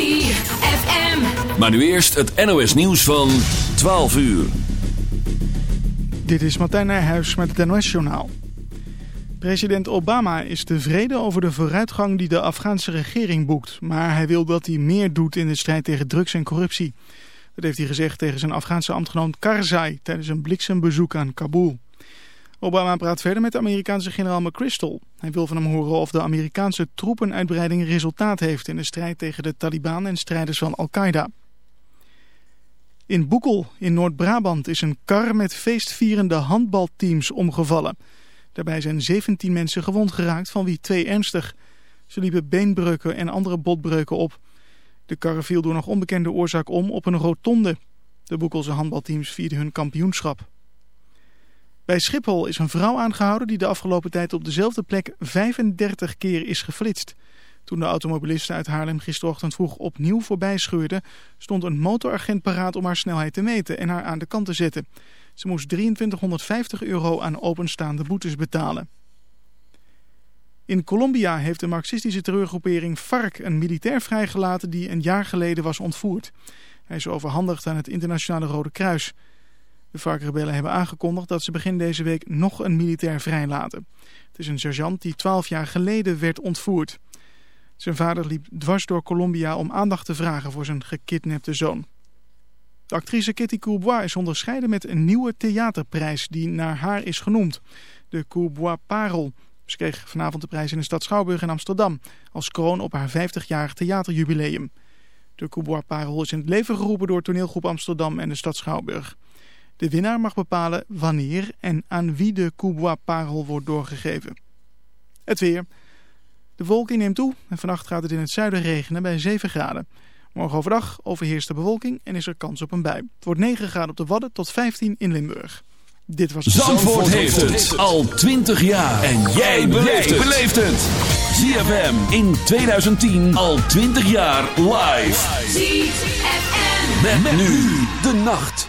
ZFM. Maar nu eerst het NOS nieuws van 12 uur. Dit is Martijn Nijhuis met het NOS-journaal. President Obama is tevreden over de vooruitgang die de Afghaanse regering boekt. Maar hij wil dat hij meer doet in de strijd tegen drugs en corruptie. Dat heeft hij gezegd tegen zijn Afghaanse ambtgenoot Karzai tijdens een bliksembezoek aan Kabul. Obama praat verder met de Amerikaanse generaal McChrystal. Hij wil van hem horen of de Amerikaanse troepenuitbreiding resultaat heeft in de strijd tegen de Taliban en strijders van Al-Qaeda. In Boekel in Noord-Brabant is een kar met feestvierende handbalteams omgevallen. Daarbij zijn 17 mensen gewond geraakt, van wie twee ernstig. Ze liepen beenbreuken en andere botbreuken op. De kar viel door nog onbekende oorzaak om op een rotonde. De Boekelse handbalteams vierden hun kampioenschap. Bij Schiphol is een vrouw aangehouden die de afgelopen tijd op dezelfde plek 35 keer is geflitst. Toen de automobilisten uit Haarlem gisterochtend vroeg opnieuw voorbij scheurde, stond een motoragent paraat om haar snelheid te meten en haar aan de kant te zetten. Ze moest 2350 euro aan openstaande boetes betalen. In Colombia heeft de marxistische terreurgroepering FARC een militair vrijgelaten die een jaar geleden was ontvoerd. Hij is overhandigd aan het Internationale Rode Kruis. De FARC-rebellen hebben aangekondigd dat ze begin deze week nog een militair vrijlaten. Het is een sergeant die 12 jaar geleden werd ontvoerd. Zijn vader liep dwars door Colombia om aandacht te vragen voor zijn gekidnapte zoon. De actrice Kitty Courbois is onderscheiden met een nieuwe theaterprijs die naar haar is genoemd. De Courbois Parel. Ze kreeg vanavond de prijs in de stad Schouwburg in Amsterdam als kroon op haar 50-jarig theaterjubileum. De Courbois Parel is in het leven geroepen door toneelgroep Amsterdam en de stad Schouwburg. De winnaar mag bepalen wanneer en aan wie de Courbois Parel wordt doorgegeven. Het weer. De wolking neemt toe en vannacht gaat het in het zuiden regenen bij 7 graden. Morgen overdag overheerst de bewolking en is er kans op een bui. Het wordt 9 graden op de Wadden tot 15 in Limburg. Dit was Zandvoort, Zandvoort heeft het al 20 jaar. En jij beleeft het. ZFM in 2010 al 20 jaar live. ZFM. Met, met nu de nacht.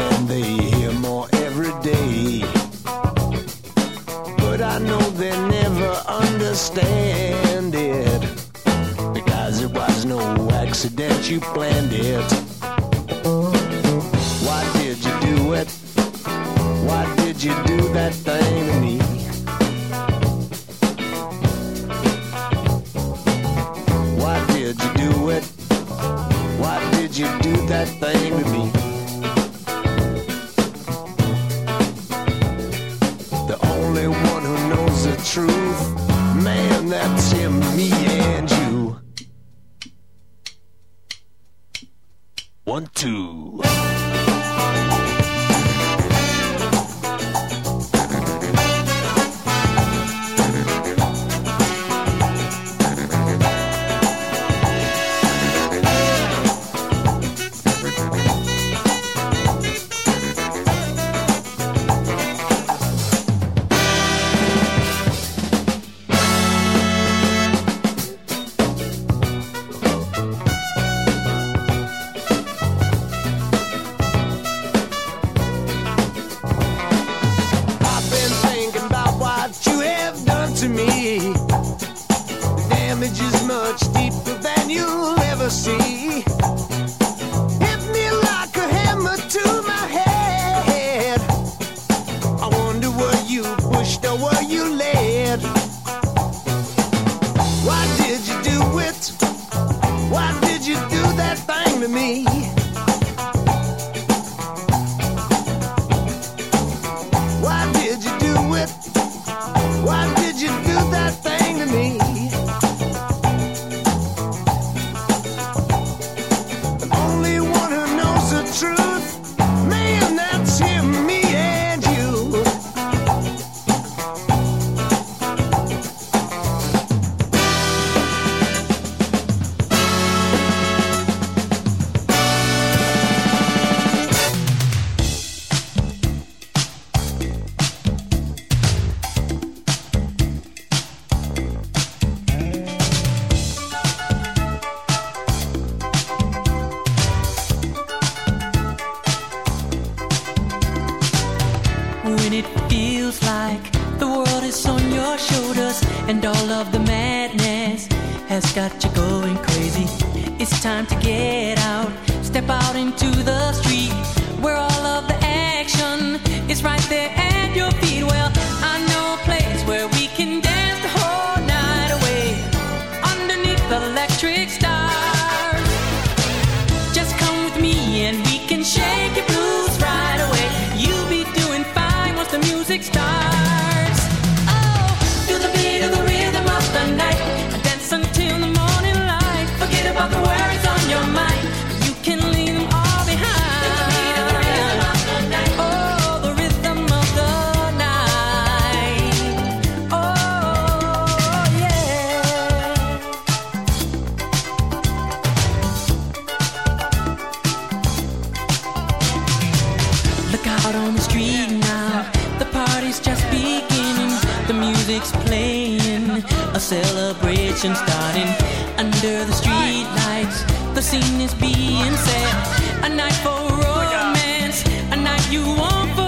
and they hear more every day. But I know they never understand it because it was no accident you planned it. Why did you do that thing to me? party's just beginning. The music's playing, a celebration starting. Under the streetlights, the scene is being set. A night for oh romance, a night you won't forget.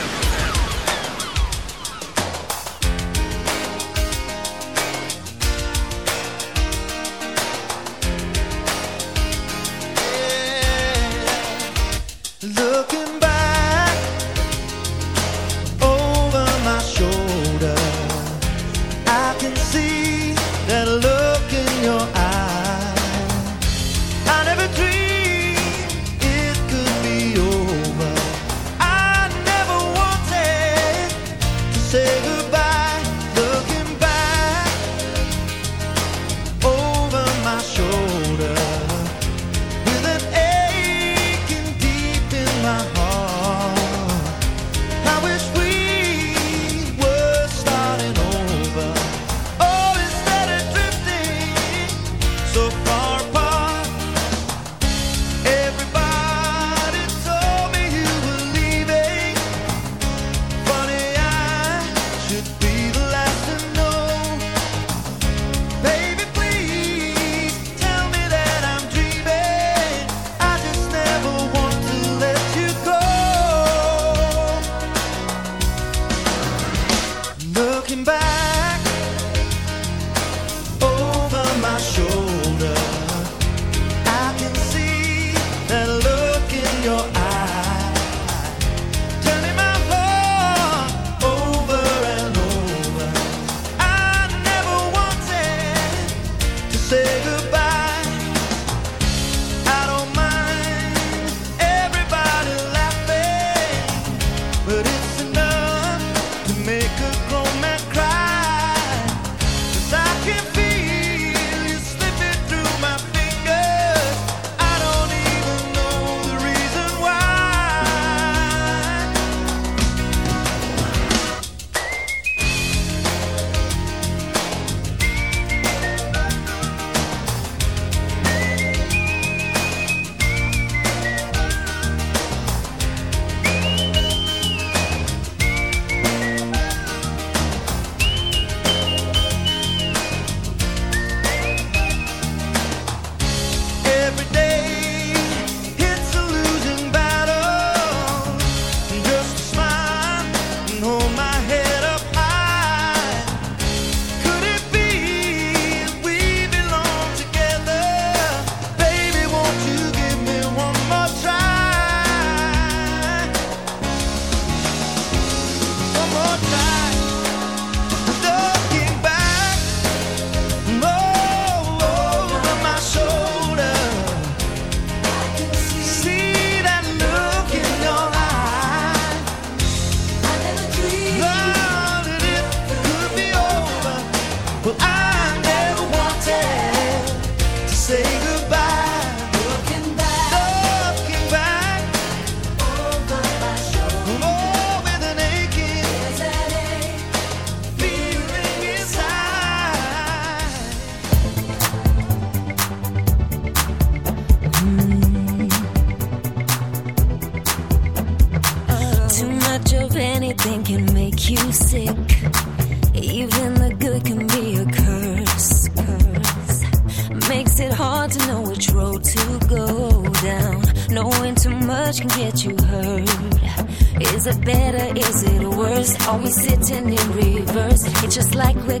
sitting in reverse. It's just like we're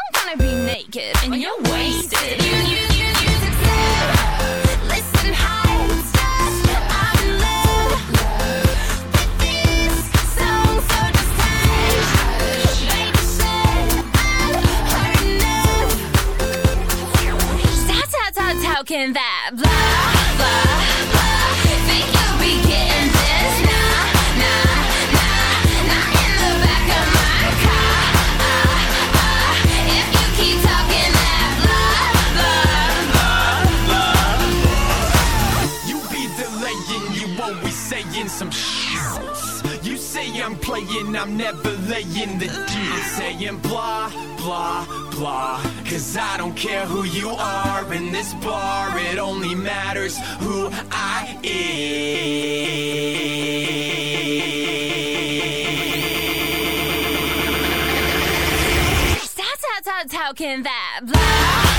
naked and you're wasted. You, you, you, you said, listen, I'm in love with this song, so just hush. Baby said I've heard enough. How, how, how, how can that blah, I'm never laying the D. I'm saying blah, blah, blah. Cause I don't care who you are in this bar, it only matters who I am. That's how, that's how can that blah.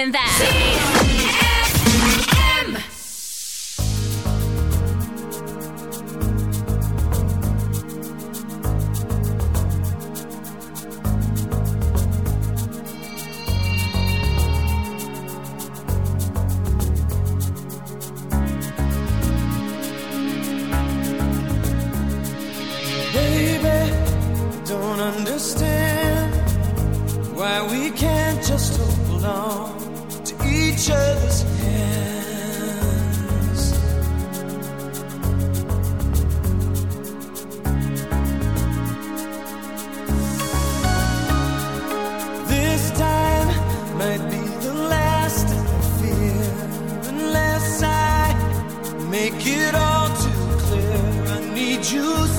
in that. make it all too clear. I need you.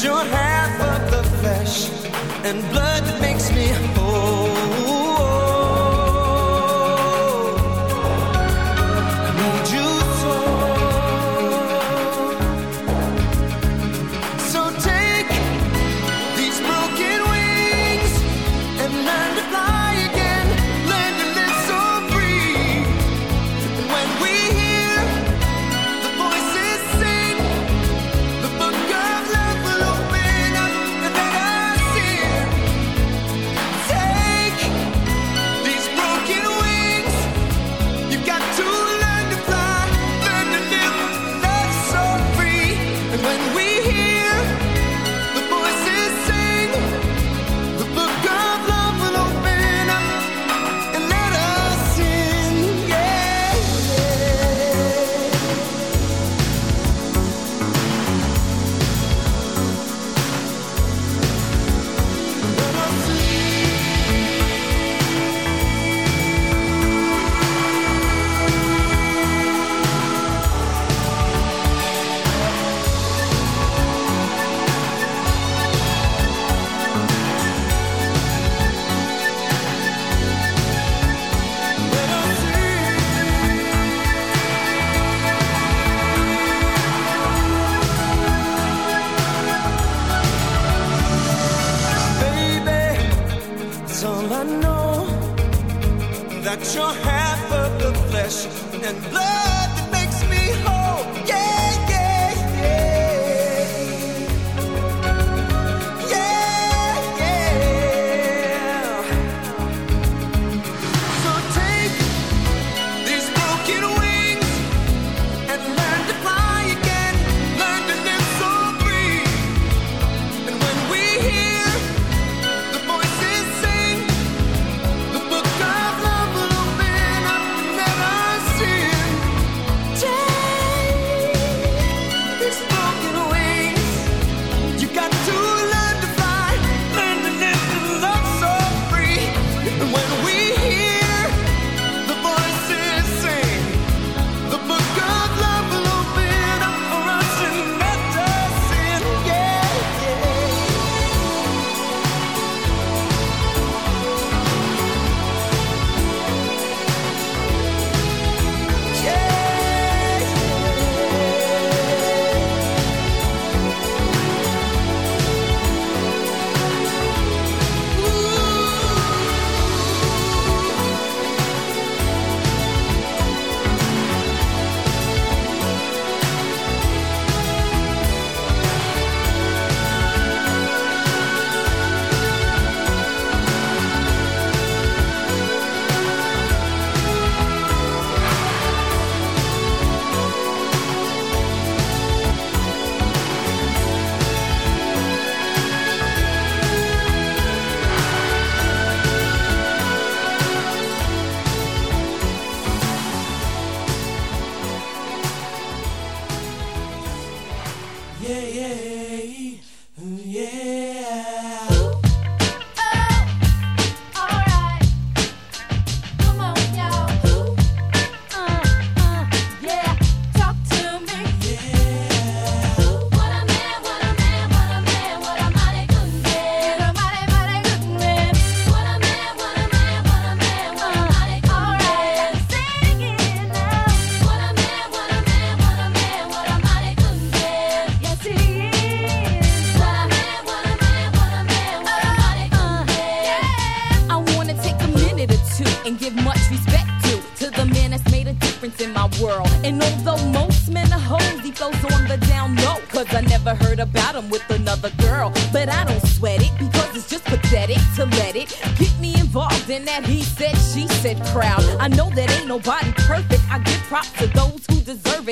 should have but the flesh and blood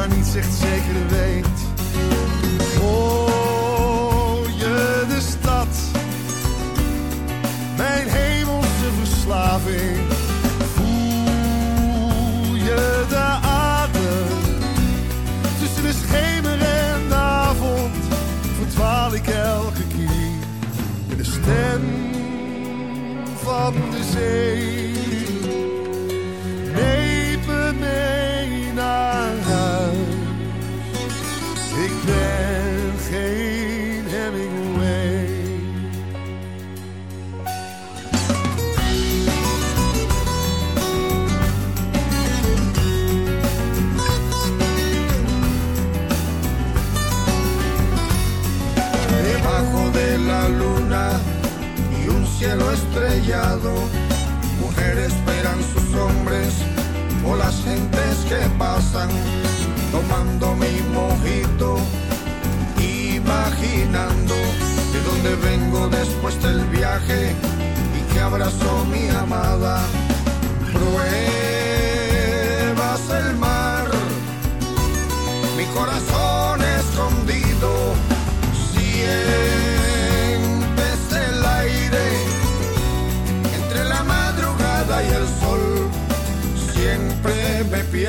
maar niet echt zeker weet. Pasan tomando mi mojito, imaginando de dónde vengo después del viaje y que abrazó mi amada. Pruebas el mar, mi corazón escondido, sientes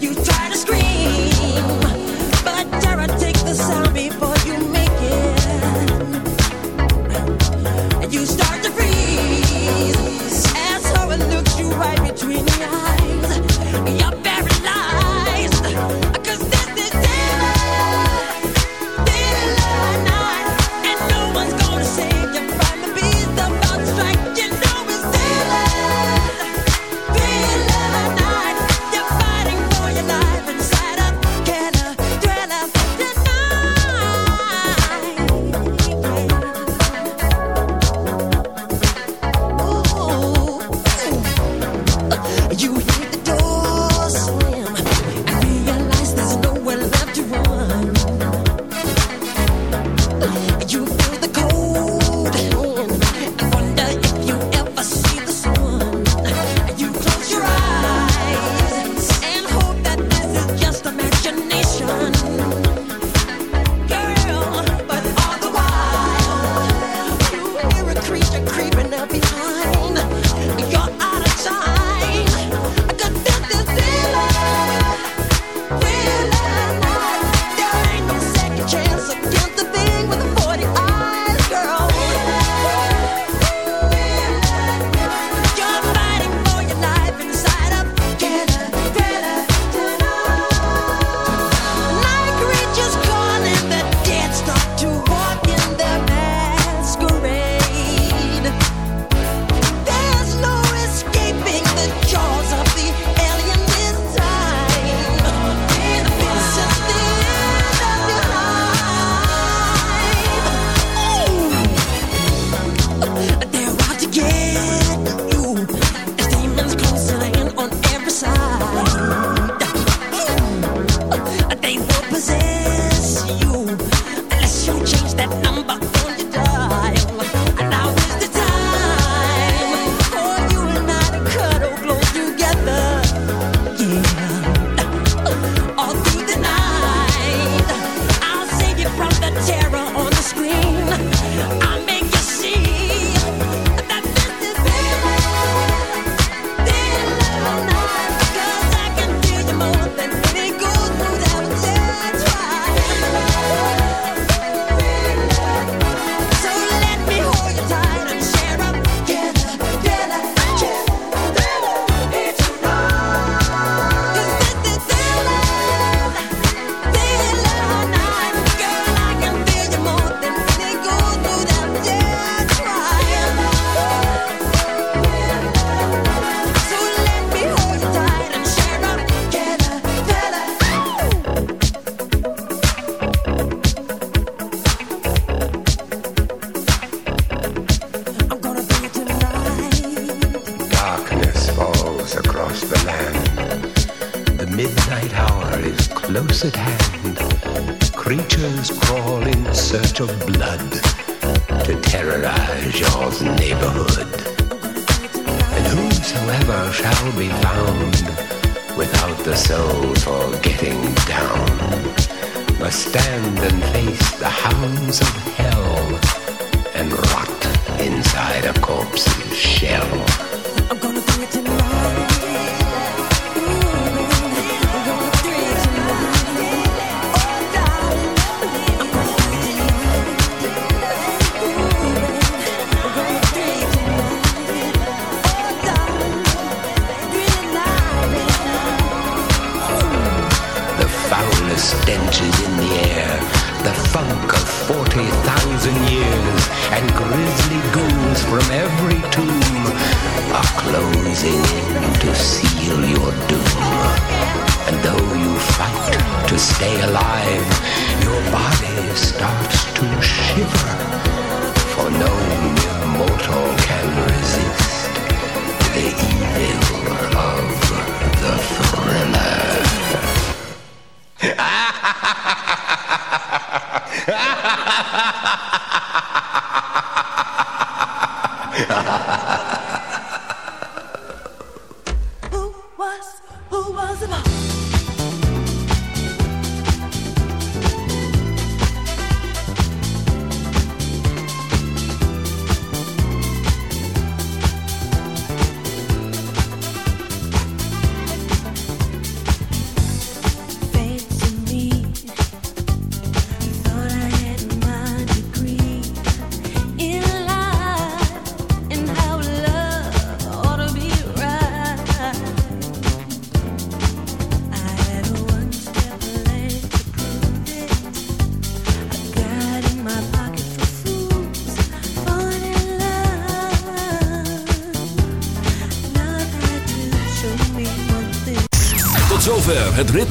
You